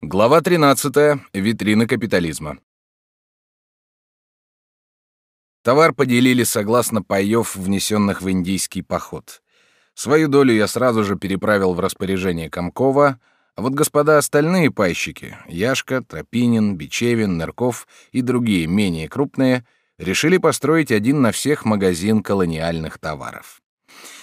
Глава 13. Витрина капитализма. Товар поделили согласно паёв, внесенных в индийский поход. Свою долю я сразу же переправил в распоряжение Комкова, а вот господа остальные пайщики — Яшка, Тропинин, Бичевин, Нырков и другие менее крупные — решили построить один на всех магазин колониальных товаров.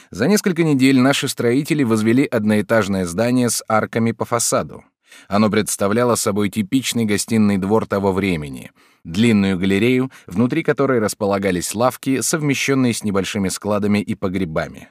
За несколько недель наши строители возвели одноэтажное здание с арками по фасаду. Оно представляло собой типичный гостиный двор того времени, длинную галерею, внутри которой располагались лавки, совмещенные с небольшими складами и погребами.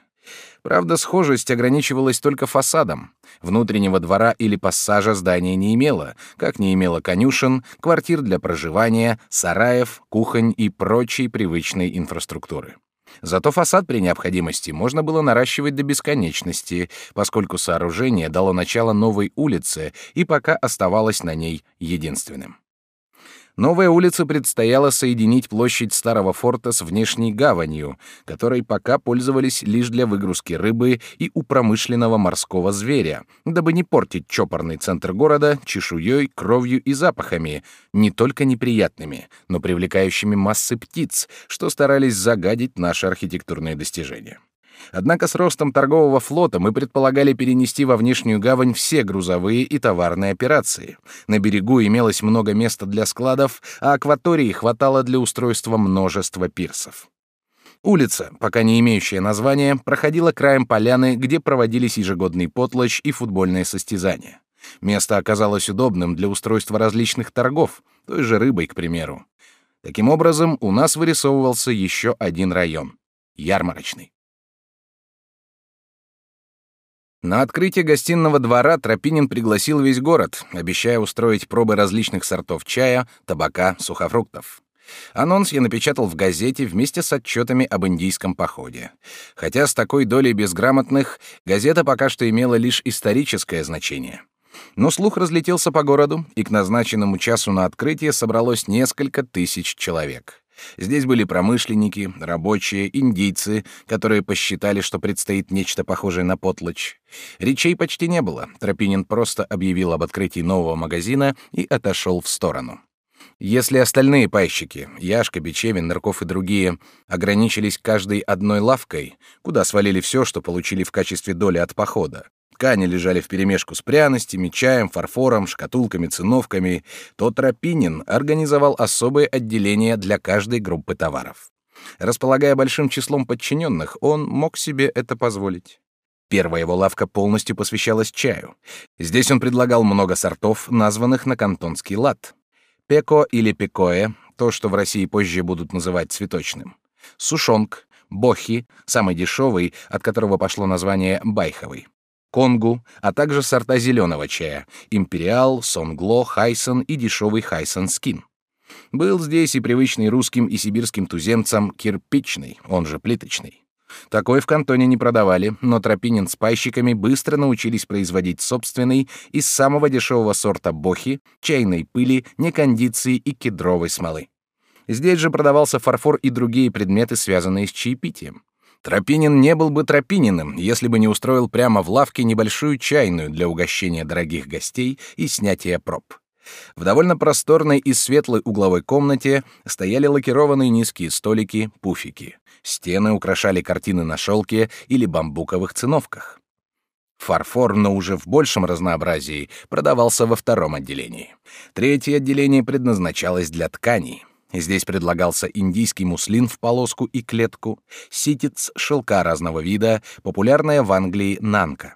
Правда, схожесть ограничивалась только фасадом. Внутреннего двора или пассажа здание не имело, как не имело конюшен, квартир для проживания, сараев, кухонь и прочей привычной инфраструктуры. Зато фасад при необходимости можно было наращивать до бесконечности, поскольку сооружение дало начало новой улице и пока оставалось на ней единственным. Новая улица предстояло соединить площадь старого форта с внешней гаванью, которой пока пользовались лишь для выгрузки рыбы и у промышленного морского зверя, дабы не портить чопорный центр города чешуей, кровью и запахами, не только неприятными, но привлекающими массы птиц, что старались загадить наши архитектурные достижения. Однако с ростом торгового флота мы предполагали перенести во внешнюю гавань все грузовые и товарные операции. На берегу имелось много места для складов, а акватории хватало для устройства множества пирсов. Улица, пока не имеющая названия, проходила краем поляны, где проводились ежегодный потлочь и футбольные состязания. Место оказалось удобным для устройства различных торгов, той же рыбой, к примеру. Таким образом, у нас вырисовывался еще один район — ярмарочный. На открытие гостиного двора Тропинин пригласил весь город, обещая устроить пробы различных сортов чая, табака, сухофруктов. Анонс я напечатал в газете вместе с отчетами об индийском походе. Хотя с такой долей безграмотных газета пока что имела лишь историческое значение. Но слух разлетелся по городу, и к назначенному часу на открытие собралось несколько тысяч человек. Здесь были промышленники, рабочие, индийцы, которые посчитали, что предстоит нечто похожее на потлочь. Речей почти не было. Тропинин просто объявил об открытии нового магазина и отошел в сторону. Если остальные пайщики, Яшка, Бичевин, Нырков и другие, ограничились каждой одной лавкой, куда свалили все, что получили в качестве доли от похода, Ткани лежали вперемешку с пряностями, чаем, фарфором, шкатулками, циновками, то Тропинин организовал особое отделение для каждой группы товаров. Располагая большим числом подчиненных, он мог себе это позволить. Первая его лавка полностью посвящалась чаю. Здесь он предлагал много сортов, названных на кантонский лад. Пеко или пекое, то, что в России позже будут называть цветочным. Сушонг, бохи, самый дешевый, от которого пошло название байховый конгу, а также сорта зеленого чая — империал, сонгло, хайсон и дешевый хайсон скин. Был здесь и привычный русским и сибирским туземцам кирпичный, он же плиточный. Такой в кантоне не продавали, но Тропинин с пайщиками быстро научились производить собственный из самого дешевого сорта бохи, чайной пыли, некондиции и кедровой смолы. Здесь же продавался фарфор и другие предметы, связанные с чаепитием. Тропинин не был бы Тропининым, если бы не устроил прямо в лавке небольшую чайную для угощения дорогих гостей и снятия проб. В довольно просторной и светлой угловой комнате стояли лакированные низкие столики, пуфики. Стены украшали картины на шелке или бамбуковых циновках. Фарфор, но уже в большем разнообразии, продавался во втором отделении. Третье отделение предназначалось для тканей — Здесь предлагался индийский муслин в полоску и клетку, ситец, шелка разного вида, популярная в Англии нанка.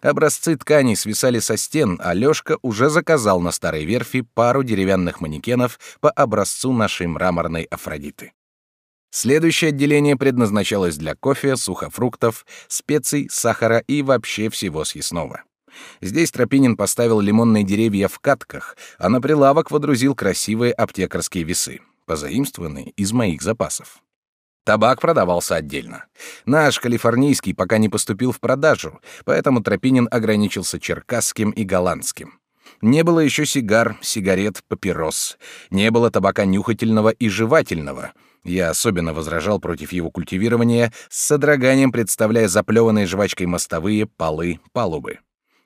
Образцы тканей свисали со стен, а Лёшка уже заказал на старой верфи пару деревянных манекенов по образцу нашей мраморной Афродиты. Следующее отделение предназначалось для кофе, сухофруктов, специй, сахара и вообще всего съестного. Здесь Тропинин поставил лимонные деревья в катках, а на прилавок водрузил красивые аптекарские весы, позаимствованные из моих запасов. Табак продавался отдельно. Наш калифорнийский пока не поступил в продажу, поэтому Тропинин ограничился черкасским и голландским. Не было еще сигар, сигарет, папирос. Не было табака нюхательного и жевательного. Я особенно возражал против его культивирования, с содроганием представляя заплеванные жвачкой мостовые, полы, палубы.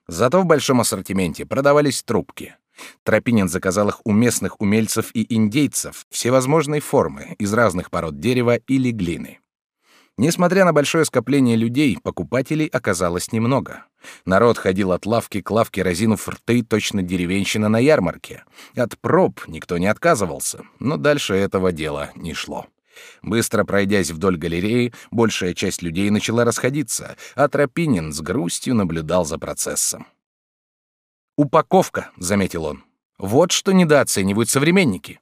Зато в большом ассортименте продавались трубки. Тропинин заказал их у местных умельцев и индейцев всевозможной формы, из разных пород дерева или глины. Несмотря на большое скопление людей, покупателей оказалось немного. Народ ходил от лавки к лавке, разинув рты, точно деревенщина на ярмарке. От проб никто не отказывался, но дальше этого дела не шло. Быстро пройдясь вдоль галереи, большая часть людей начала расходиться, а Тропинин с грустью наблюдал за процессом. «Упаковка», — заметил он. «Вот что недооценивают современники».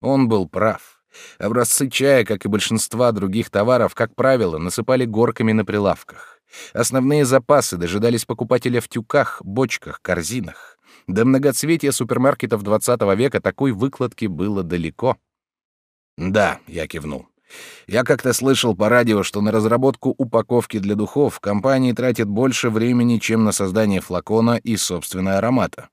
Он был прав. Образцы чая, как и большинства других товаров, как правило, насыпали горками на прилавках. Основные запасы дожидались покупателя в тюках, бочках, корзинах. До многоцветия супермаркетов XX века такой выкладки было далеко. «Да», — я кивнул. «Я как-то слышал по радио, что на разработку упаковки для духов компании тратят больше времени, чем на создание флакона и собственного аромата».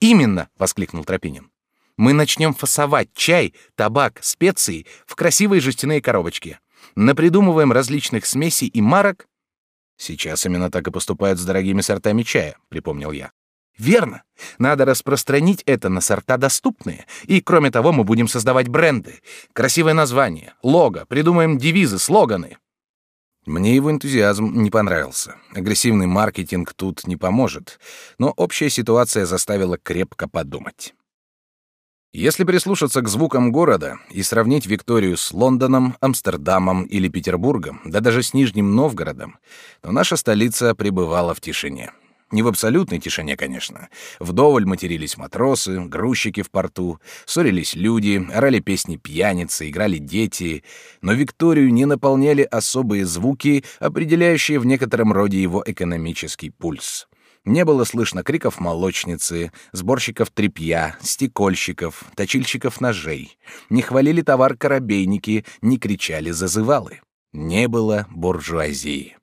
«Именно!» — воскликнул Тропинин мы начнем фасовать чай, табак, специи в красивые жестяные коробочки. Напридумываем различных смесей и марок. Сейчас именно так и поступают с дорогими сортами чая, припомнил я. Верно. Надо распространить это на сорта доступные. И кроме того, мы будем создавать бренды, красивое название, лого, придумаем девизы, слоганы. Мне его энтузиазм не понравился. Агрессивный маркетинг тут не поможет, но общая ситуация заставила крепко подумать. Если прислушаться к звукам города и сравнить Викторию с Лондоном, Амстердамом или Петербургом, да даже с Нижним Новгородом, то наша столица пребывала в тишине. Не в абсолютной тишине, конечно. Вдоволь матерились матросы, грузчики в порту, ссорились люди, орали песни пьяницы, играли дети, но Викторию не наполняли особые звуки, определяющие в некотором роде его экономический пульс. Не было слышно криков молочницы, сборщиков тряпья, стекольщиков, точильщиков ножей. Не хвалили товар корабейники, не кричали зазывалы. Не было буржуазии.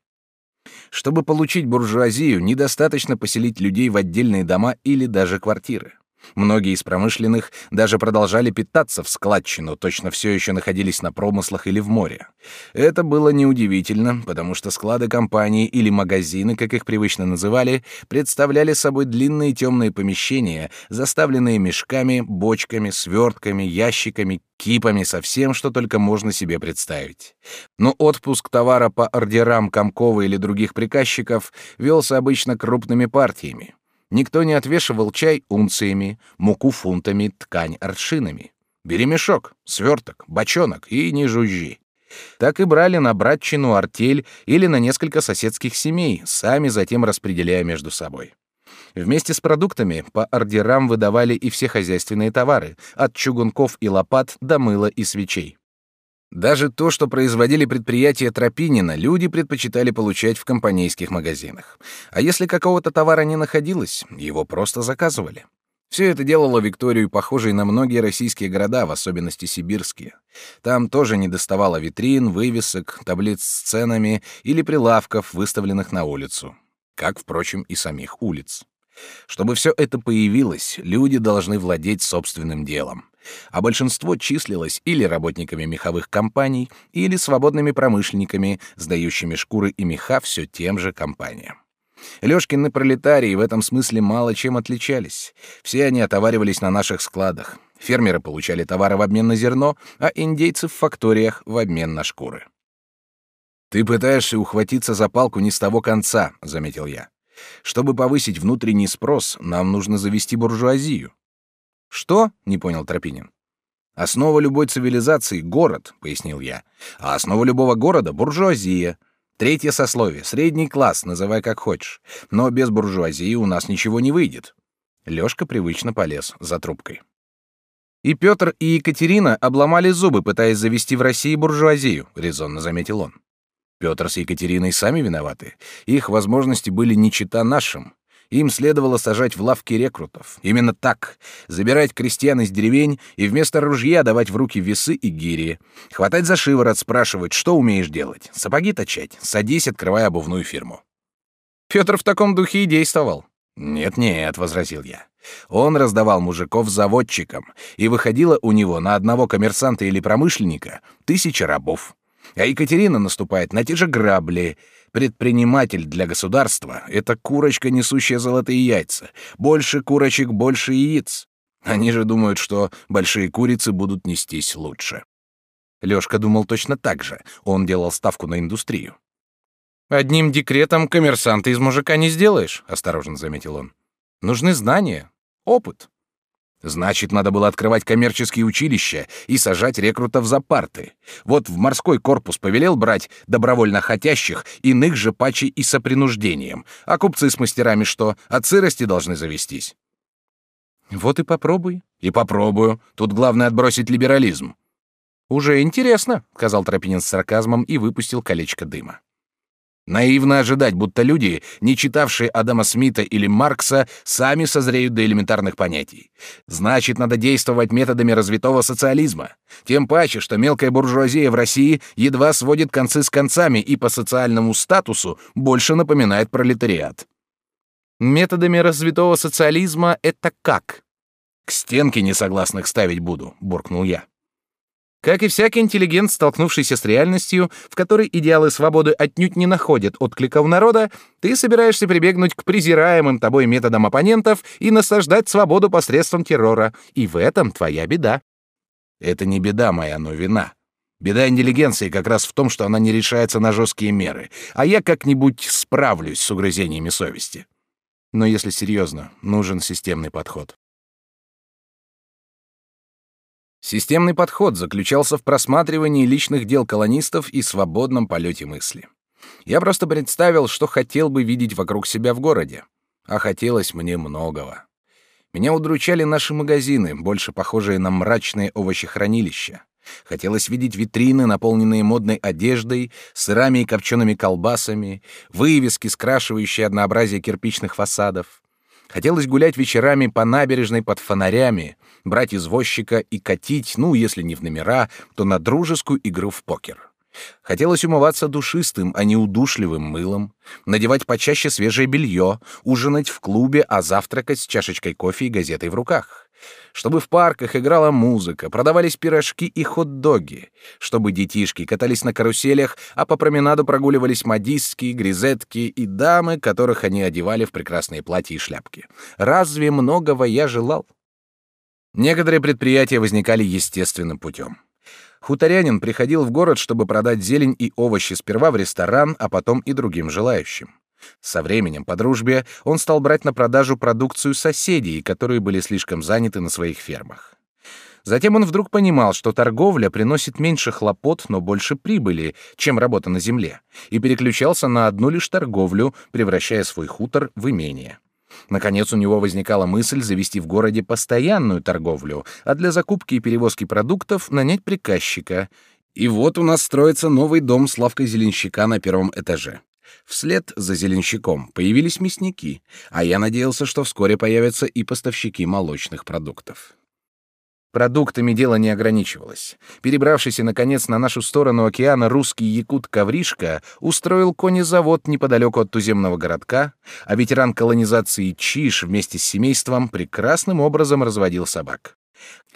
Чтобы получить буржуазию, недостаточно поселить людей в отдельные дома или даже квартиры. Многие из промышленных даже продолжали питаться в складчину, точно все еще находились на промыслах или в море. Это было неудивительно, потому что склады компании или магазины, как их привычно называли, представляли собой длинные темные помещения, заставленные мешками, бочками, свертками, ящиками, кипами со всем, что только можно себе представить. Но отпуск товара по ордерам Комкова или других приказчиков велся обычно крупными партиями. Никто не отвешивал чай унциями, муку фунтами, ткань аршинами. Бери мешок, сверток, бочонок и не жужжи. Так и брали на братчину артель или на несколько соседских семей, сами затем распределяя между собой. Вместе с продуктами по ордерам выдавали и все хозяйственные товары, от чугунков и лопат до мыла и свечей. Даже то, что производили предприятия Тропинина, люди предпочитали получать в компанейских магазинах. А если какого-то товара не находилось, его просто заказывали. Все это делало Викторию похожей на многие российские города, в особенности сибирские. Там тоже не доставало витрин, вывесок, таблиц с ценами или прилавков, выставленных на улицу. Как, впрочем, и самих улиц. Чтобы все это появилось, люди должны владеть собственным делом а большинство числилось или работниками меховых компаний, или свободными промышленниками, сдающими шкуры и меха все тем же компаниям. Лёшкины пролетарии в этом смысле мало чем отличались. Все они отоваривались на наших складах. Фермеры получали товары в обмен на зерно, а индейцы в факториях в обмен на шкуры. «Ты пытаешься ухватиться за палку не с того конца», — заметил я. «Чтобы повысить внутренний спрос, нам нужно завести буржуазию. Что? Не понял Тропинин. Основа любой цивилизации — город, пояснил я. А основа любого города — буржуазия. Третье сословие, средний класс, называй как хочешь. Но без буржуазии у нас ничего не выйдет. Лёшка привычно полез за трубкой. И Петр, и Екатерина обломали зубы, пытаясь завести в России буржуазию, резонно заметил он. Петр с Екатериной сами виноваты. Их возможности были не чета нашим. Им следовало сажать в лавки рекрутов. Именно так. Забирать крестьян из деревень и вместо ружья давать в руки весы и гири. Хватать за шиворот, спрашивать, что умеешь делать. Сапоги точать. Садись, открывай обувную фирму. Петр в таком духе и действовал. «Нет-нет», — возразил я. Он раздавал мужиков заводчикам, и выходило у него на одного коммерсанта или промышленника тысяча рабов. А Екатерина наступает на те же грабли, Предприниматель для государства — это курочка, несущая золотые яйца. Больше курочек, больше яиц. Они же думают, что большие курицы будут нестись лучше. Лёшка думал точно так же. Он делал ставку на индустрию. «Одним декретом коммерсанта из мужика не сделаешь», — осторожно заметил он. «Нужны знания, опыт». Значит, надо было открывать коммерческие училища и сажать рекрутов за парты. Вот в морской корпус повелел брать добровольно хотящих, иных же пачи и сопринуждением. А купцы с мастерами что, от сырости должны завестись? Вот и попробуй. И попробую. Тут главное отбросить либерализм. Уже интересно, сказал Тропинин с сарказмом и выпустил колечко дыма. Наивно ожидать, будто люди, не читавшие Адама Смита или Маркса, сами созреют до элементарных понятий. Значит, надо действовать методами развитого социализма. Тем паче, что мелкая буржуазия в России едва сводит концы с концами и по социальному статусу больше напоминает пролетариат. Методами развитого социализма это как? К стенке несогласных ставить буду, буркнул я. Как и всякий интеллигент, столкнувшийся с реальностью, в которой идеалы свободы отнюдь не находят отклика у народа, ты собираешься прибегнуть к презираемым тобой методам оппонентов и насаждать свободу посредством террора. И в этом твоя беда. Это не беда моя, но вина. Беда интеллигенции как раз в том, что она не решается на жесткие меры, а я как-нибудь справлюсь с угрызениями совести. Но если серьезно, нужен системный подход. Системный подход заключался в просматривании личных дел колонистов и свободном полете мысли. Я просто представил, что хотел бы видеть вокруг себя в городе. А хотелось мне многого. Меня удручали наши магазины, больше похожие на мрачные овощехранилища. Хотелось видеть витрины, наполненные модной одеждой, сырами и копчеными колбасами, вывески, скрашивающие однообразие кирпичных фасадов. Хотелось гулять вечерами по набережной под фонарями, брать извозчика и катить, ну, если не в номера, то на дружескую игру в покер. Хотелось умываться душистым, а не удушливым мылом, надевать почаще свежее белье, ужинать в клубе, а завтракать с чашечкой кофе и газетой в руках чтобы в парках играла музыка, продавались пирожки и хот-доги, чтобы детишки катались на каруселях, а по променаду прогуливались модистки, грезетки и дамы, которых они одевали в прекрасные платья и шляпки. Разве многого я желал? Некоторые предприятия возникали естественным путем. Хуторянин приходил в город, чтобы продать зелень и овощи сперва в ресторан, а потом и другим желающим. Со временем, по дружбе, он стал брать на продажу продукцию соседей, которые были слишком заняты на своих фермах. Затем он вдруг понимал, что торговля приносит меньше хлопот, но больше прибыли, чем работа на земле, и переключался на одну лишь торговлю, превращая свой хутор в имение. Наконец у него возникала мысль завести в городе постоянную торговлю, а для закупки и перевозки продуктов нанять приказчика. И вот у нас строится новый дом с лавкой зеленщика на первом этаже. Вслед за зеленщиком появились мясники, а я надеялся, что вскоре появятся и поставщики молочных продуктов. Продуктами дело не ограничивалось. Перебравшийся, наконец, на нашу сторону океана русский якут Ковришка устроил конезавод неподалеку от туземного городка, а ветеран колонизации Чиш вместе с семейством прекрасным образом разводил собак.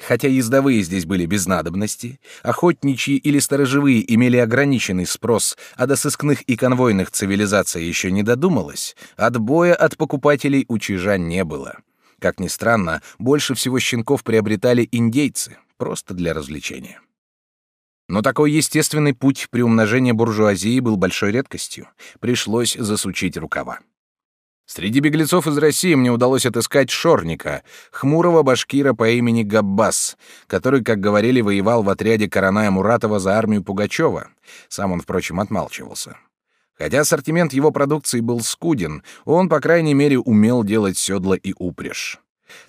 Хотя ездовые здесь были без надобности, охотничьи или сторожевые имели ограниченный спрос, а до сыскных и конвойных цивилизация еще не додумалась, отбоя от покупателей у чижа не было. Как ни странно, больше всего щенков приобретали индейцы, просто для развлечения. Но такой естественный путь при умножении буржуазии был большой редкостью. Пришлось засучить рукава. Среди беглецов из России мне удалось отыскать Шорника, хмурого башкира по имени Габбас, который, как говорили, воевал в отряде Караная Муратова за армию Пугачева. Сам он, впрочем, отмалчивался. Хотя ассортимент его продукции был скуден, он, по крайней мере, умел делать седла и упряжь.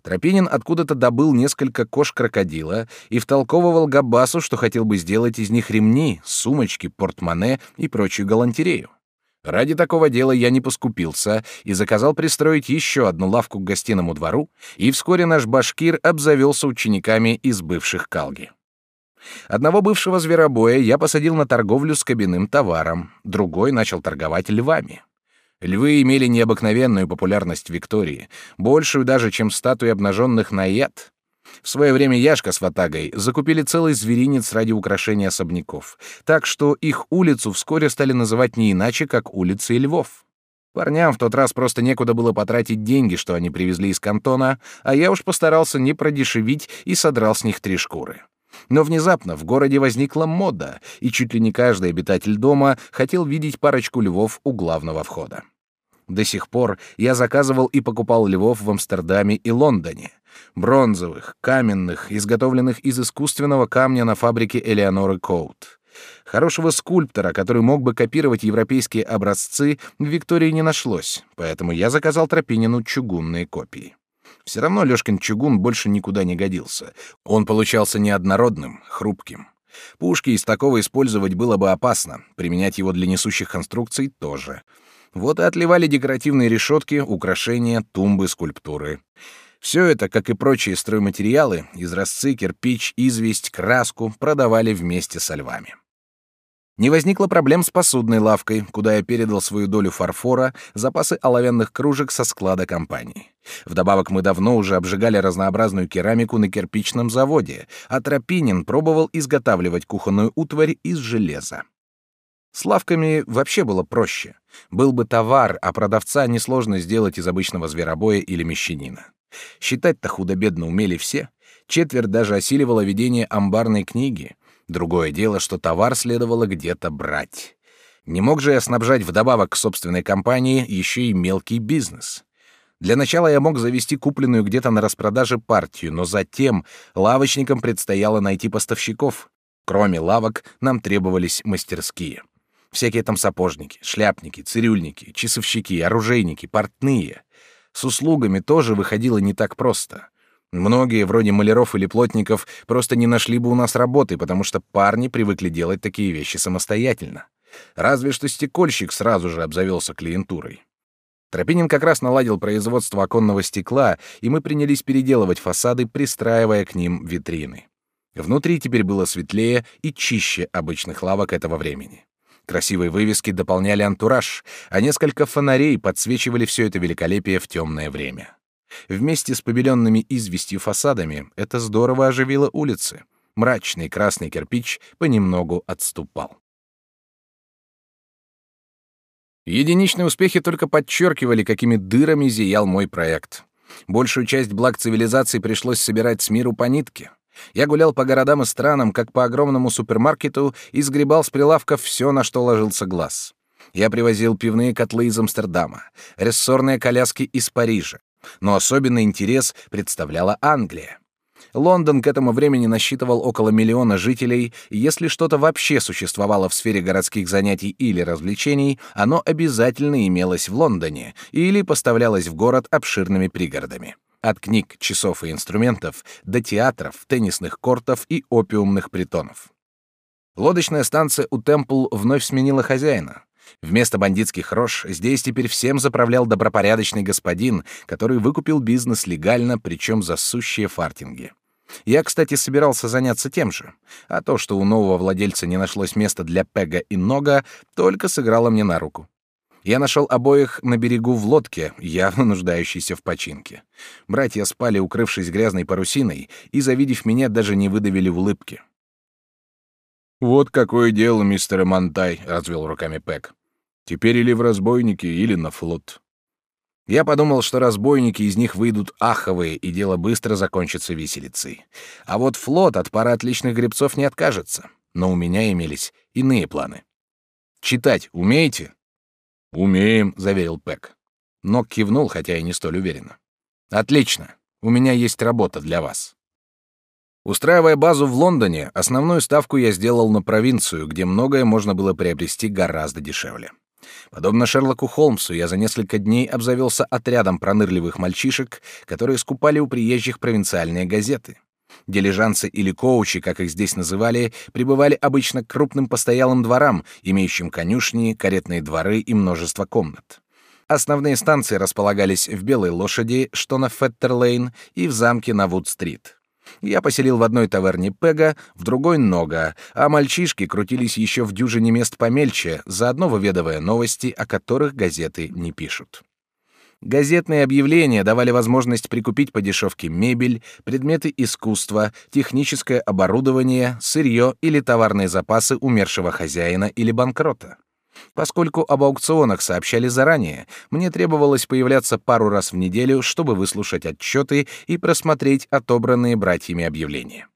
Тропинин откуда-то добыл несколько кож крокодила и втолковывал Габбасу, что хотел бы сделать из них ремни, сумочки, портмоне и прочую галантерею. Ради такого дела я не поскупился и заказал пристроить еще одну лавку к гостиному двору, и вскоре наш башкир обзавелся учениками из бывших Калги. Одного бывшего зверобоя я посадил на торговлю с кабинным товаром, другой начал торговать львами. Львы имели необыкновенную популярность в Виктории, большую даже, чем статуи обнаженных наяд. В свое время Яшка с Ватагой закупили целый зверинец ради украшения особняков, так что их улицу вскоре стали называть не иначе, как улицей Львов. Парням в тот раз просто некуда было потратить деньги, что они привезли из кантона, а я уж постарался не продешевить и содрал с них три шкуры. Но внезапно в городе возникла мода, и чуть ли не каждый обитатель дома хотел видеть парочку львов у главного входа. До сих пор я заказывал и покупал львов в Амстердаме и Лондоне. Бронзовых, каменных, изготовленных из искусственного камня на фабрике Элеоноры Коут. Хорошего скульптора, который мог бы копировать европейские образцы, в Виктории не нашлось, поэтому я заказал Тропинину чугунные копии. Все равно Лёшкин чугун больше никуда не годился. Он получался неоднородным, хрупким. Пушки из такого использовать было бы опасно, применять его для несущих конструкций тоже. Вот и отливали декоративные решетки, украшения, тумбы, скульптуры. Все это, как и прочие стройматериалы, изразцы, кирпич, известь, краску, продавали вместе со львами. Не возникло проблем с посудной лавкой, куда я передал свою долю фарфора, запасы оловянных кружек со склада компании. Вдобавок мы давно уже обжигали разнообразную керамику на кирпичном заводе, а Тропинин пробовал изготавливать кухонную утварь из железа. С лавками вообще было проще. Был бы товар, а продавца несложно сделать из обычного зверобоя или мещанина. Считать-то худо-бедно умели все. Четверть даже осиливала ведение амбарной книги. Другое дело, что товар следовало где-то брать. Не мог же я снабжать вдобавок к собственной компании еще и мелкий бизнес. Для начала я мог завести купленную где-то на распродаже партию, но затем лавочникам предстояло найти поставщиков. Кроме лавок нам требовались мастерские. Всякие там сапожники, шляпники, цирюльники, часовщики, оружейники, портные. С услугами тоже выходило не так просто — Многие, вроде маляров или плотников, просто не нашли бы у нас работы, потому что парни привыкли делать такие вещи самостоятельно. Разве что стекольщик сразу же обзавелся клиентурой. Тропинин как раз наладил производство оконного стекла, и мы принялись переделывать фасады, пристраивая к ним витрины. Внутри теперь было светлее и чище обычных лавок этого времени. Красивые вывески дополняли антураж, а несколько фонарей подсвечивали все это великолепие в темное время. Вместе с побеленными известью фасадами это здорово оживило улицы. Мрачный красный кирпич понемногу отступал. Единичные успехи только подчеркивали, какими дырами зиял мой проект. Большую часть благ цивилизации пришлось собирать с миру по нитке. Я гулял по городам и странам, как по огромному супермаркету, и сгребал с прилавков все, на что ложился глаз. Я привозил пивные котлы из Амстердама, рессорные коляски из Парижа, но особенный интерес представляла Англия. Лондон к этому времени насчитывал около миллиона жителей, и если что-то вообще существовало в сфере городских занятий или развлечений, оно обязательно имелось в Лондоне или поставлялось в город обширными пригородами. От книг, часов и инструментов до театров, теннисных кортов и опиумных притонов. Лодочная станция у Темпл вновь сменила хозяина. Вместо бандитских рож здесь теперь всем заправлял добропорядочный господин, который выкупил бизнес легально, причем за сущие фартинги. Я, кстати, собирался заняться тем же, а то, что у нового владельца не нашлось места для Пега и Нога, только сыграло мне на руку. Я нашел обоих на берегу в лодке, явно нуждающейся в починке. Братья спали, укрывшись грязной парусиной, и, завидев меня, даже не выдавили улыбки. «Вот какое дело, мистер Монтай», — развел руками Пэг. Теперь или в разбойники, или на флот. Я подумал, что разбойники из них выйдут аховые, и дело быстро закончится виселицей. А вот флот от пары отличных гребцов не откажется. Но у меня имелись иные планы. «Читать умеете?» «Умеем», — заверил Пэк. Но кивнул, хотя и не столь уверенно. «Отлично. У меня есть работа для вас». Устраивая базу в Лондоне, основную ставку я сделал на провинцию, где многое можно было приобрести гораздо дешевле. Подобно Шерлоку Холмсу, я за несколько дней обзавелся отрядом пронырливых мальчишек, которые скупали у приезжих провинциальные газеты. Дилижанцы или коучи, как их здесь называли, прибывали обычно к крупным постоялым дворам, имеющим конюшни, каретные дворы и множество комнат. Основные станции располагались в Белой лошади, что на Феттерлейн, и в замке на Вуд-стрит. Я поселил в одной таверне Пега, в другой — Нога, а мальчишки крутились еще в дюжине мест помельче, заодно выведывая новости, о которых газеты не пишут. Газетные объявления давали возможность прикупить по дешевке мебель, предметы искусства, техническое оборудование, сырье или товарные запасы умершего хозяина или банкрота. Поскольку об аукционах сообщали заранее, мне требовалось появляться пару раз в неделю, чтобы выслушать отчеты и просмотреть отобранные братьями объявления.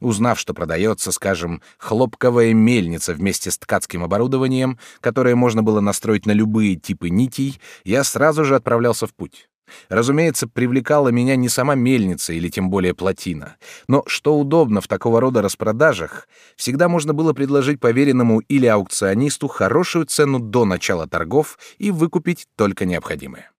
Узнав, что продается, скажем, хлопковая мельница вместе с ткацким оборудованием, которое можно было настроить на любые типы нитей, я сразу же отправлялся в путь. Разумеется, привлекала меня не сама мельница или тем более плотина, но что удобно в такого рода распродажах, всегда можно было предложить поверенному или аукционисту хорошую цену до начала торгов и выкупить только необходимое.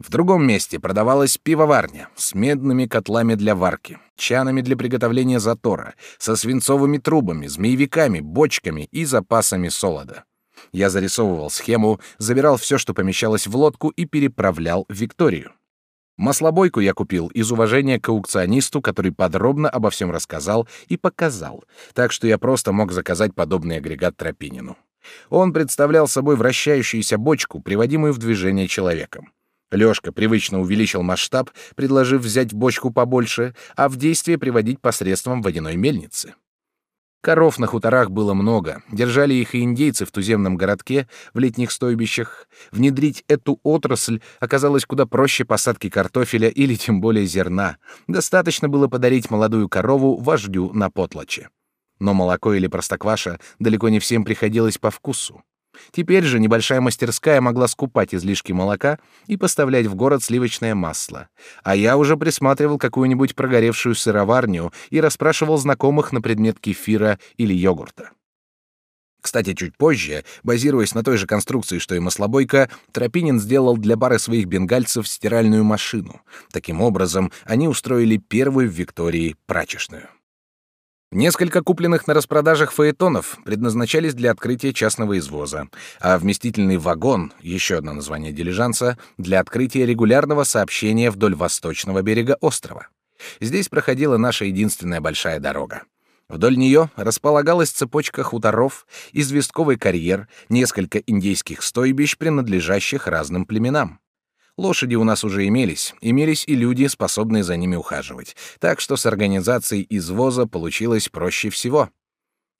В другом месте продавалась пивоварня с медными котлами для варки, чанами для приготовления затора, со свинцовыми трубами, змеевиками, бочками и запасами солода. Я зарисовывал схему, забирал все, что помещалось в лодку, и переправлял Викторию. Маслобойку я купил из уважения к аукционисту, который подробно обо всем рассказал и показал, так что я просто мог заказать подобный агрегат Тропинину. Он представлял собой вращающуюся бочку, приводимую в движение человеком. Лёшка привычно увеличил масштаб, предложив взять бочку побольше, а в действие приводить посредством водяной мельницы. Коров на хуторах было много, держали их и индейцы в туземном городке, в летних стойбищах. Внедрить эту отрасль оказалось куда проще посадки картофеля или тем более зерна. Достаточно было подарить молодую корову вождю на потлаче. Но молоко или простокваша далеко не всем приходилось по вкусу. Теперь же небольшая мастерская могла скупать излишки молока и поставлять в город сливочное масло. А я уже присматривал какую-нибудь прогоревшую сыроварню и расспрашивал знакомых на предмет кефира или йогурта. Кстати, чуть позже, базируясь на той же конструкции, что и маслобойка, Тропинин сделал для бары своих бенгальцев стиральную машину. Таким образом, они устроили первую в Виктории прачечную. Несколько купленных на распродажах фаэтонов предназначались для открытия частного извоза, а вместительный вагон, еще одно название дилижанса, для открытия регулярного сообщения вдоль восточного берега острова. Здесь проходила наша единственная большая дорога. Вдоль нее располагалась цепочка хуторов, известковый карьер, несколько индейских стойбищ, принадлежащих разным племенам. Лошади у нас уже имелись, имелись и люди, способные за ними ухаживать, так что с организацией извоза получилось проще всего.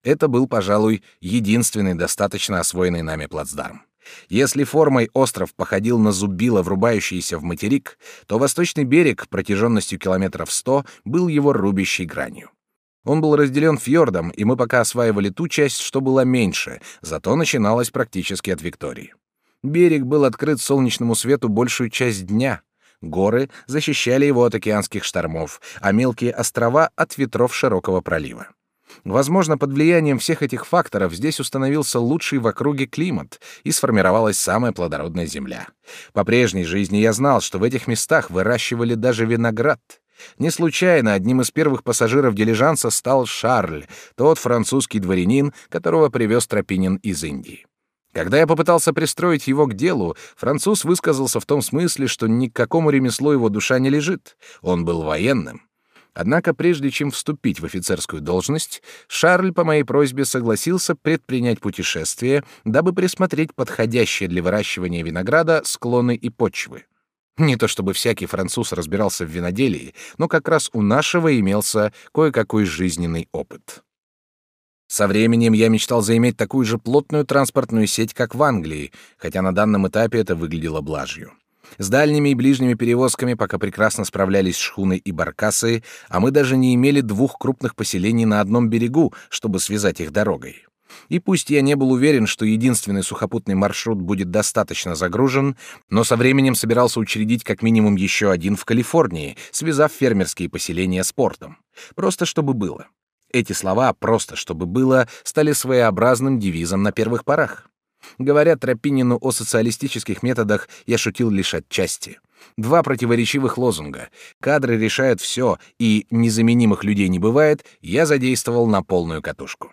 Это был, пожалуй, единственный достаточно освоенный нами плацдарм. Если формой остров походил на зубило, врубающееся в материк, то восточный берег, протяженностью километров сто, был его рубящей гранью. Он был разделен фьордом, и мы пока осваивали ту часть, что была меньше, зато начиналось практически от Виктории. Берег был открыт солнечному свету большую часть дня. Горы защищали его от океанских штормов, а мелкие острова — от ветров широкого пролива. Возможно, под влиянием всех этих факторов здесь установился лучший в округе климат и сформировалась самая плодородная земля. По прежней жизни я знал, что в этих местах выращивали даже виноград. Не случайно одним из первых пассажиров дилижанса стал Шарль, тот французский дворянин, которого привез Тропинин из Индии. Когда я попытался пристроить его к делу, француз высказался в том смысле, что ни к какому ремеслу его душа не лежит. Он был военным. Однако прежде чем вступить в офицерскую должность, Шарль по моей просьбе согласился предпринять путешествие, дабы присмотреть подходящие для выращивания винограда склоны и почвы. Не то чтобы всякий француз разбирался в виноделии, но как раз у нашего имелся кое-какой жизненный опыт. Со временем я мечтал заиметь такую же плотную транспортную сеть, как в Англии, хотя на данном этапе это выглядело блажью. С дальними и ближними перевозками пока прекрасно справлялись шхуны и баркасы, а мы даже не имели двух крупных поселений на одном берегу, чтобы связать их дорогой. И пусть я не был уверен, что единственный сухопутный маршрут будет достаточно загружен, но со временем собирался учредить как минимум еще один в Калифорнии, связав фермерские поселения с портом. Просто чтобы было. Эти слова, просто чтобы было, стали своеобразным девизом на первых порах. Говоря Тропинину о социалистических методах, я шутил лишь отчасти. Два противоречивых лозунга «Кадры решают все» и «Незаменимых людей не бывает» я задействовал на полную катушку.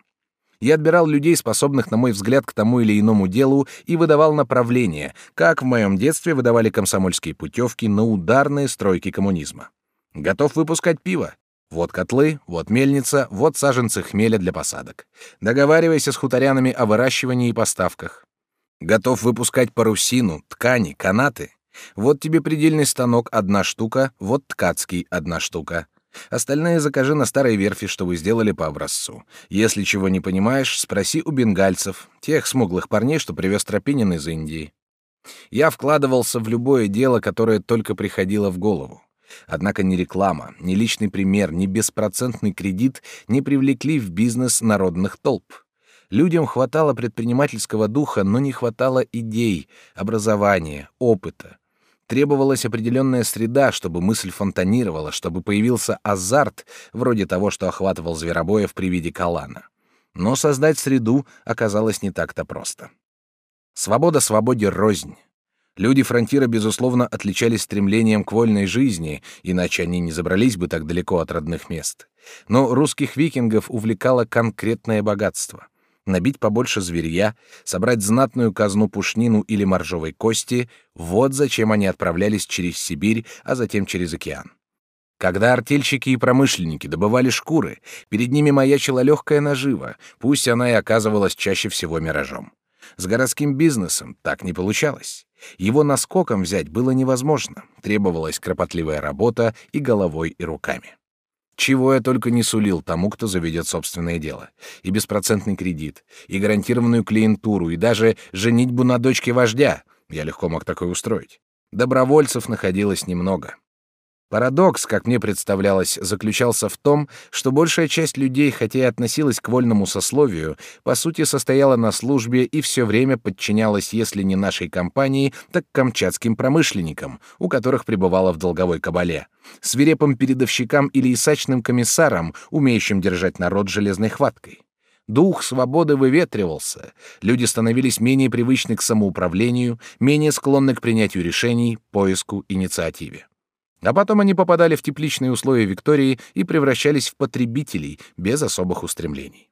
Я отбирал людей, способных, на мой взгляд, к тому или иному делу, и выдавал направление, как в моем детстве выдавали комсомольские путевки на ударные стройки коммунизма. Готов выпускать пиво? Вот котлы, вот мельница, вот саженцы хмеля для посадок. Договаривайся с хуторянами о выращивании и поставках. Готов выпускать парусину, ткани, канаты. Вот тебе предельный станок — одна штука, вот ткацкий — одна штука. Остальные закажи на старой верфи, чтобы сделали по образцу. Если чего не понимаешь, спроси у бенгальцев, тех смуглых парней, что привез Тропинин из Индии. Я вкладывался в любое дело, которое только приходило в голову. Однако ни реклама, ни личный пример, ни беспроцентный кредит не привлекли в бизнес народных толп. Людям хватало предпринимательского духа, но не хватало идей, образования, опыта. Требовалась определенная среда, чтобы мысль фонтанировала, чтобы появился азарт, вроде того, что охватывал Зверобоев при виде Калана. Но создать среду оказалось не так-то просто. Свобода свободе рознь. Люди фронтира, безусловно, отличались стремлением к вольной жизни, иначе они не забрались бы так далеко от родных мест. Но русских викингов увлекало конкретное богатство. Набить побольше зверья, собрать знатную казну пушнину или моржовой кости — вот зачем они отправлялись через Сибирь, а затем через океан. Когда артельщики и промышленники добывали шкуры, перед ними маячила легкая нажива, пусть она и оказывалась чаще всего миражом. С городским бизнесом так не получалось. Его наскоком взять было невозможно, требовалась кропотливая работа и головой, и руками. Чего я только не сулил тому, кто заведет собственное дело. И беспроцентный кредит, и гарантированную клиентуру, и даже женитьбу на дочке вождя. Я легко мог такое устроить. Добровольцев находилось немного. Парадокс, как мне представлялось, заключался в том, что большая часть людей, хотя и относилась к вольному сословию, по сути состояла на службе и все время подчинялась, если не нашей компании, так камчатским промышленникам, у которых пребывала в долговой кабале, свирепым передовщикам или исачным комиссарам, умеющим держать народ железной хваткой. Дух свободы выветривался, люди становились менее привычны к самоуправлению, менее склонны к принятию решений, поиску, инициативе. А потом они попадали в тепличные условия Виктории и превращались в потребителей без особых устремлений.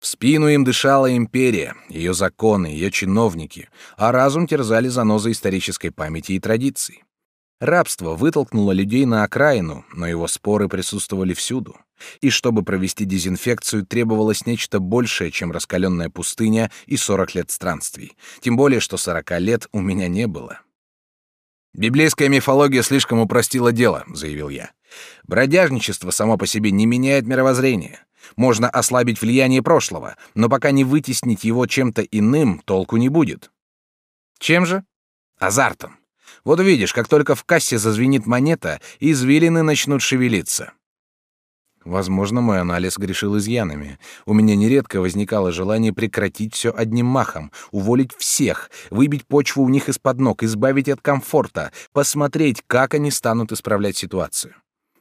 В спину им дышала империя, ее законы, ее чиновники, а разум терзали занозы исторической памяти и традиций. Рабство вытолкнуло людей на окраину, но его споры присутствовали всюду. И чтобы провести дезинфекцию, требовалось нечто большее, чем раскаленная пустыня и 40 лет странствий. Тем более, что 40 лет у меня не было. Библейская мифология слишком упростила дело, заявил я. Бродяжничество само по себе не меняет мировоззрение. Можно ослабить влияние прошлого, но пока не вытеснить его чем-то иным, толку не будет. Чем же? Азартом. Вот увидишь, как только в кассе зазвенит монета, извилины начнут шевелиться. Возможно, мой анализ грешил изъянами. У меня нередко возникало желание прекратить все одним махом, уволить всех, выбить почву у них из-под ног, избавить от комфорта, посмотреть, как они станут исправлять ситуацию.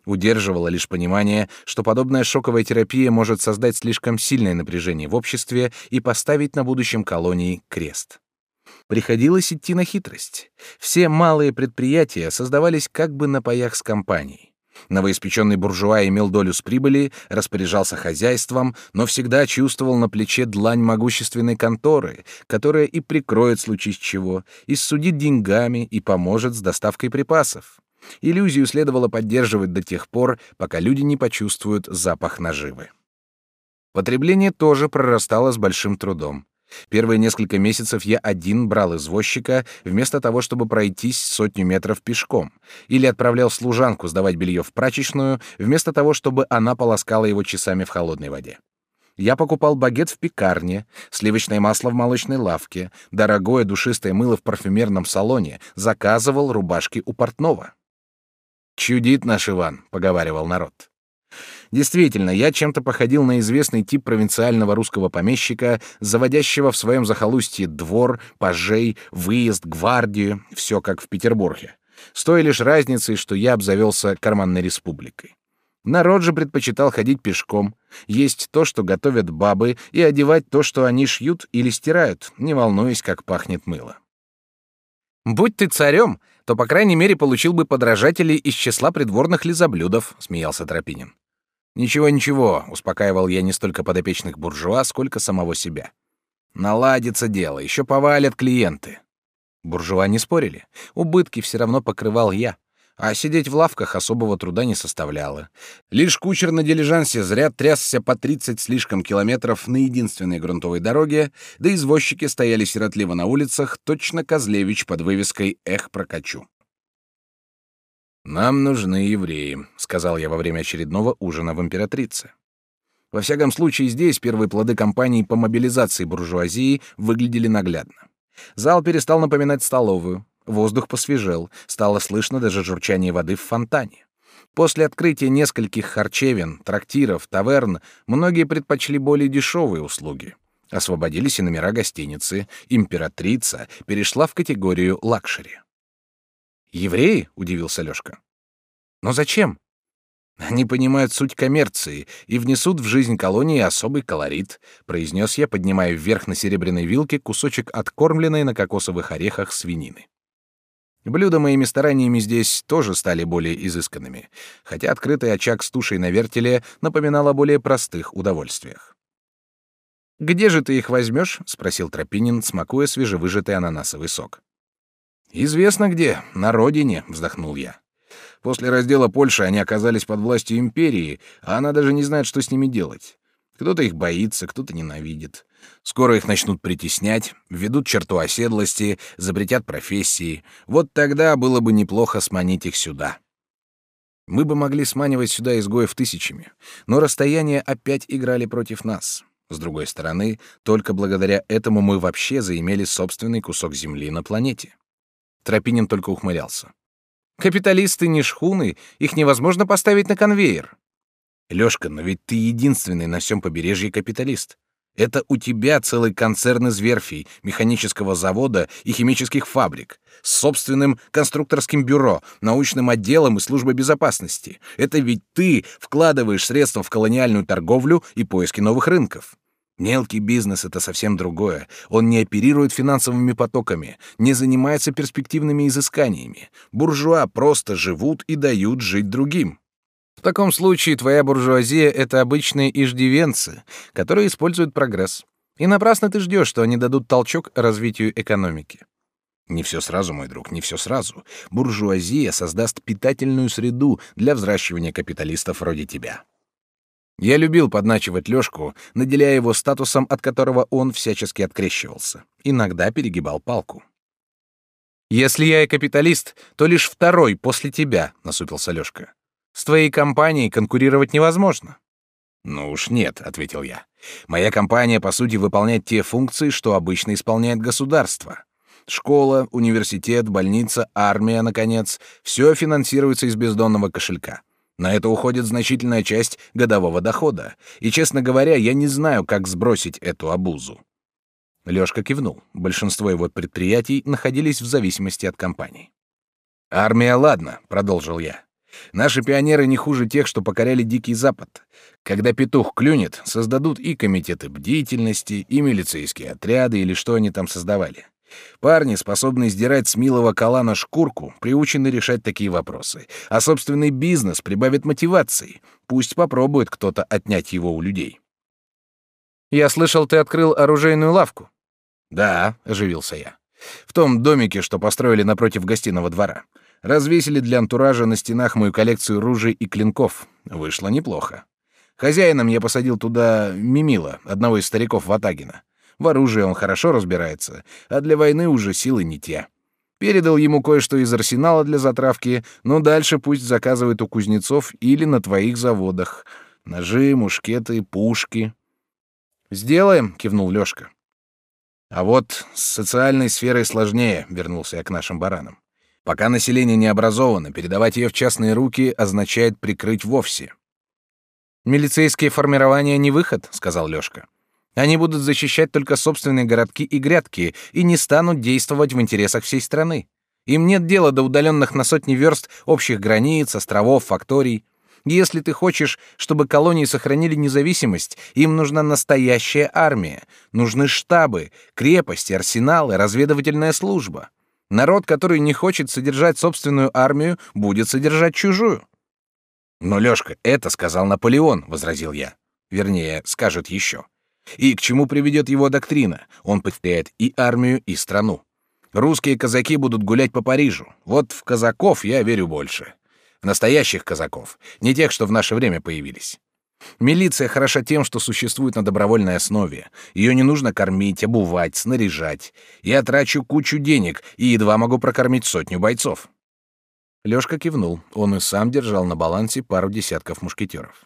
Удерживало лишь понимание, что подобная шоковая терапия может создать слишком сильное напряжение в обществе и поставить на будущем колонии крест. Приходилось идти на хитрость. Все малые предприятия создавались как бы на паях с компанией. Новоиспеченный буржуа имел долю с прибыли, распоряжался хозяйством, но всегда чувствовал на плече длань могущественной конторы, которая и прикроет случись чего, и судит деньгами, и поможет с доставкой припасов. Иллюзию следовало поддерживать до тех пор, пока люди не почувствуют запах наживы. Потребление тоже прорастало с большим трудом. Первые несколько месяцев я один брал извозчика, вместо того, чтобы пройтись сотню метров пешком, или отправлял служанку сдавать белье в прачечную, вместо того, чтобы она полоскала его часами в холодной воде. Я покупал багет в пекарне, сливочное масло в молочной лавке, дорогое душистое мыло в парфюмерном салоне, заказывал рубашки у портного. «Чудит наш Иван», — поговаривал народ. Действительно, я чем-то походил на известный тип провинциального русского помещика, заводящего в своем захолустье двор, пажей, выезд, гвардию, все как в Петербурге. С той лишь разницей, что я обзавелся карманной республикой. Народ же предпочитал ходить пешком, есть то, что готовят бабы, и одевать то, что они шьют или стирают, не волнуясь, как пахнет мыло. «Будь ты царем, то, по крайней мере, получил бы подражателей из числа придворных лизоблюдов», — смеялся Тропинин. «Ничего, ничего», — успокаивал я не столько подопечных буржуа, сколько самого себя. «Наладится дело, еще повалят клиенты». Буржуа не спорили. Убытки все равно покрывал я. А сидеть в лавках особого труда не составляло. Лишь кучер на дилижансе зря трясся по 30 слишком километров на единственной грунтовой дороге, да извозчики стояли сиротливо на улицах, точно Козлевич под вывеской «Эх, прокачу». «Нам нужны евреи», — сказал я во время очередного ужина в императрице. Во всяком случае, здесь первые плоды кампании по мобилизации буржуазии выглядели наглядно. Зал перестал напоминать столовую. Воздух посвежел, стало слышно даже журчание воды в фонтане. После открытия нескольких харчевин, трактиров, таверн многие предпочли более дешевые услуги. Освободились и номера гостиницы. Императрица перешла в категорию luxury. «Евреи?» — удивился Лёшка. «Но зачем?» «Они понимают суть коммерции и внесут в жизнь колонии особый колорит», — произнес я, поднимая вверх на серебряной вилке кусочек откормленной на кокосовых орехах свинины. Блюда моими стараниями здесь тоже стали более изысканными, хотя открытый очаг с тушей на вертеле напоминал о более простых удовольствиях. «Где же ты их возьмешь?» — спросил Тропинин, смакуя свежевыжатый ананасовый сок. «Известно где, на родине», — вздохнул я. После раздела Польши они оказались под властью империи, а она даже не знает, что с ними делать. Кто-то их боится, кто-то ненавидит. Скоро их начнут притеснять, введут черту оседлости, запретят профессии. Вот тогда было бы неплохо сманить их сюда. Мы бы могли сманивать сюда изгоев тысячами, но расстояния опять играли против нас. С другой стороны, только благодаря этому мы вообще заимели собственный кусок земли на планете. Тропинин только ухмылялся. Капиталисты не шхуны, их невозможно поставить на конвейер. Лёшка, но ведь ты единственный на всем побережье капиталист. Это у тебя целый концерн из верфей, механического завода и химических фабрик, с собственным конструкторским бюро, научным отделом и службой безопасности. Это ведь ты вкладываешь средства в колониальную торговлю и поиски новых рынков. Мелкий бизнес — это совсем другое. Он не оперирует финансовыми потоками, не занимается перспективными изысканиями. Буржуа просто живут и дают жить другим. В таком случае твоя буржуазия — это обычные иждивенцы, которые используют прогресс. И напрасно ты ждешь, что они дадут толчок развитию экономики. Не все сразу, мой друг, не все сразу. Буржуазия создаст питательную среду для взращивания капиталистов вроде тебя. Я любил подначивать Лёшку, наделяя его статусом, от которого он всячески открещивался. Иногда перегибал палку. «Если я и капиталист, то лишь второй после тебя», — насупился Лёшка. С твоей компанией конкурировать невозможно. Ну уж нет, ответил я. Моя компания по сути выполняет те функции, что обычно исполняет государство. Школа, университет, больница, армия, наконец, все финансируется из бездонного кошелька. На это уходит значительная часть годового дохода, и, честно говоря, я не знаю, как сбросить эту обузу. Лёшка кивнул. Большинство его предприятий находились в зависимости от компаний. «Армия, ладно», — продолжил я. Наши пионеры не хуже тех, что покоряли Дикий Запад. Когда петух клюнет, создадут и комитеты бдительности, и милицейские отряды, или что они там создавали. Парни, способные сдирать с милого кола шкурку, приучены решать такие вопросы. А собственный бизнес прибавит мотивации. Пусть попробует кто-то отнять его у людей. «Я слышал, ты открыл оружейную лавку». «Да», — оживился я. «В том домике, что построили напротив гостиного двора. Развесили для антуража на стенах мою коллекцию ружей и клинков. Вышло неплохо. Хозяином я посадил туда Мимила, одного из стариков Ватагина. В оружии он хорошо разбирается, а для войны уже силы не те. Передал ему кое-что из арсенала для затравки, но дальше пусть заказывает у кузнецов или на твоих заводах. Ножи, мушкеты, пушки. «Сделаем», — кивнул Лёшка. «А вот с социальной сферой сложнее», — вернулся я к нашим баранам. Пока население не образовано, передавать ее в частные руки означает прикрыть вовсе. «Милицейские формирования не выход», — сказал Лёшка. «Они будут защищать только собственные городки и грядки и не станут действовать в интересах всей страны. Им нет дела до удаленных на сотни верст общих границ, островов, факторий. Если ты хочешь, чтобы колонии сохранили независимость, им нужна настоящая армия, нужны штабы, крепости, арсеналы, разведывательная служба. Народ, который не хочет содержать собственную армию, будет содержать чужую. Но Лёшка, это сказал Наполеон, возразил я. Вернее, скажет еще. И к чему приведет его доктрина? Он потеряет и армию, и страну. Русские казаки будут гулять по Парижу. Вот в казаков я верю больше. В настоящих казаков, не тех, что в наше время появились. Милиция хороша тем, что существует на добровольной основе. Ее не нужно кормить, обувать, снаряжать. Я трачу кучу денег и едва могу прокормить сотню бойцов. Лёшка кивнул. Он и сам держал на балансе пару десятков мушкетеров.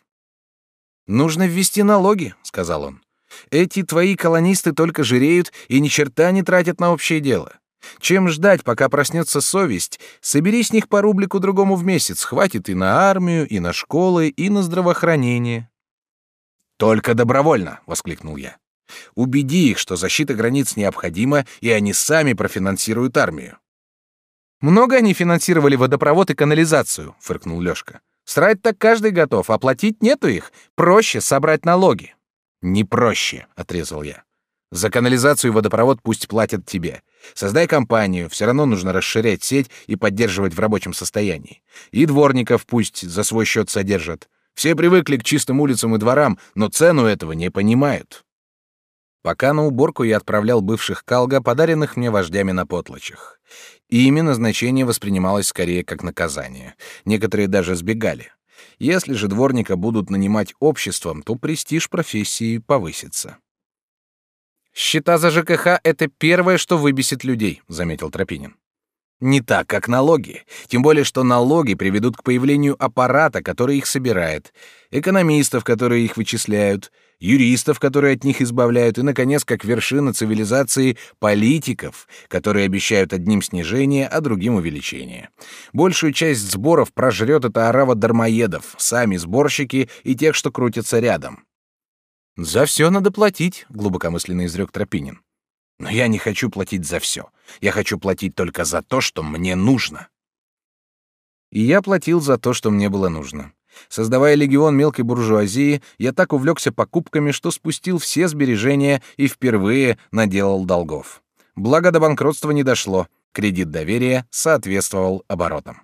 «Нужно ввести налоги», — сказал он. «Эти твои колонисты только жиреют и ни черта не тратят на общее дело. Чем ждать, пока проснется совесть? Собери с них по рублику другому в месяц, хватит и на армию, и на школы, и на здравоохранение. Только добровольно, воскликнул я. Убеди их, что защита границ необходима, и они сами профинансируют армию. Много они финансировали водопровод и канализацию, фыркнул Лёшка. Срать так каждый готов, а платить нету их. Проще собрать налоги. Не проще, отрезал я. За канализацию и водопровод пусть платят тебе. Создай компанию, все равно нужно расширять сеть и поддерживать в рабочем состоянии. И дворников пусть за свой счет содержат. Все привыкли к чистым улицам и дворам, но цену этого не понимают. Пока на уборку я отправлял бывших калга, подаренных мне вождями на потлачах. И ими назначение воспринималось скорее как наказание. Некоторые даже сбегали. Если же дворника будут нанимать обществом, то престиж профессии повысится. Счета за ЖКХ — это первое, что выбесит людей, заметил Тропинин. Не так, как налоги. Тем более, что налоги приведут к появлению аппарата, который их собирает, экономистов, которые их вычисляют, юристов, которые от них избавляют, и, наконец, как вершина цивилизации, политиков, которые обещают одним снижение, а другим увеличение. Большую часть сборов прожрет эта орава дармоедов, сами сборщики и тех, что крутятся рядом. За все надо платить, глубокомысленно изрек Тропинин. Но я не хочу платить за все. Я хочу платить только за то, что мне нужно. И я платил за то, что мне было нужно. Создавая легион мелкой буржуазии, я так увлекся покупками, что спустил все сбережения и впервые наделал долгов. Благо до банкротства не дошло. Кредит доверия соответствовал оборотам.